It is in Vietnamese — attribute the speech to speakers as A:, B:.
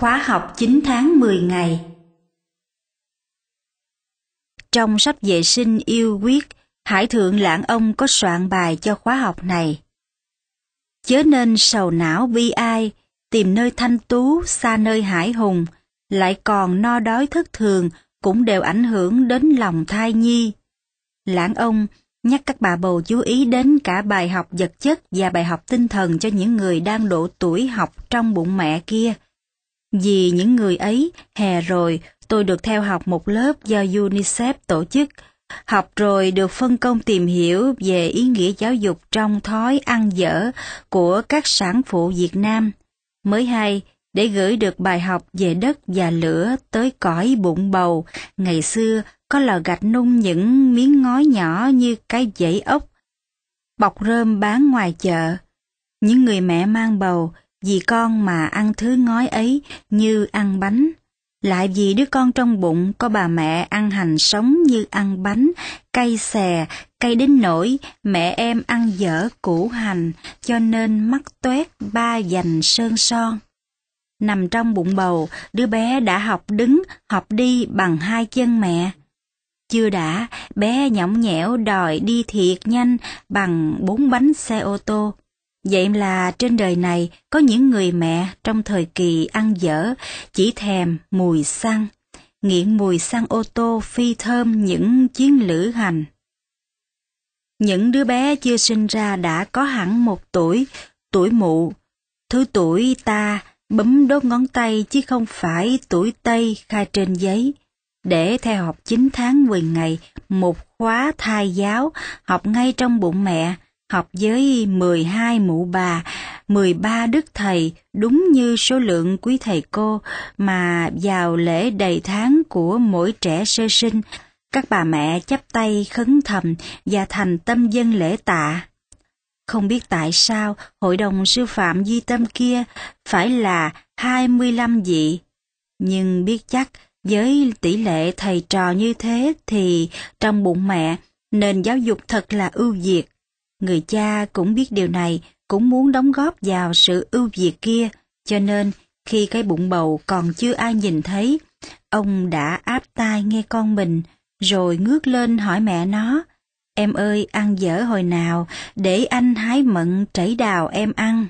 A: Khóa học 9 tháng 10 ngày Trong sách vệ sinh yêu quyết, Hải Thượng Lãng Ông có soạn bài cho khóa học này. Chớ nên sầu não bi ai, tìm nơi thanh tú xa nơi hải hùng, lại còn no đói thất thường cũng đều ảnh hưởng đến lòng thai nhi. Lãng ông nhắc các bà bầu chú ý đến cả bài học vật chất và bài học tinh thần cho những người đang độ tuổi học trong bụng mẹ kia. Vì những người ấy, hè rồi, tôi được theo học một lớp do UNICEF tổ chức. Học rồi được phân công tìm hiểu về ý nghĩa giáo dục trong thói ăn dở của các sản phụ Việt Nam. Mới hay, để gửi được bài học về đất và lửa tới cõi bụng bầu, ngày xưa có lò gạch nung những miếng ngói nhỏ như cái dãy ốc, bọc rơm bán ngoài chợ. Những người mẹ mang bầu, vì con mà ăn thứ ngói ấy như ăn bánh. Lại vì đứa con trong bụng có bà mẹ ăn hành sống như ăn bánh, cay xè, cay đến nỗi mẹ em ăn dở củ hành, cho nên mắt tuét ba dành sơn son. Nằm trong bụng bầu, đứa bé đã học đứng, học đi bằng hai chân mẹ. Chưa đã, bé nhõng nhẽo đòi đi thiệt nhanh bằng bốn bánh xe ô tô. Vậy là trên đời này có những người mẹ trong thời kỳ ăn dở chỉ thèm mùi xăng, nghiện mùi xăng ô tô phi thơm những chuyến lữ hành. Những đứa bé chưa sinh ra đã có hẳn một tuổi, tuổi mụ. Thứ tuổi ta bấm đốt ngón tay chứ không phải tuổi Tây khai trên giấy. Để theo học 9 tháng 10 ngày, một khóa thai giáo, học ngay trong bụng mẹ, học với 12 mụ bà, 13 đức thầy, đúng như số lượng quý thầy cô mà vào lễ đầy tháng của mỗi trẻ sơ sinh, các bà mẹ chắp tay khấn thầm và thành tâm dân lễ tạ. Không biết tại sao hội đồng sư phạm di Tâm kia phải là 25 vị, nhưng biết chắc với tỷ lệ thầy trò như thế thì trong bụng mẹ nền giáo dục thật là ưu việt. Người cha cũng biết điều này, cũng muốn đóng góp vào sự ưu việt kia, cho nên khi cái bụng bầu còn chưa ai nhìn thấy, ông đã áp tai nghe con mình, rồi ngước lên hỏi mẹ nó, Em ơi, ăn dở hồi nào, để anh hái mận trảy đào em ăn.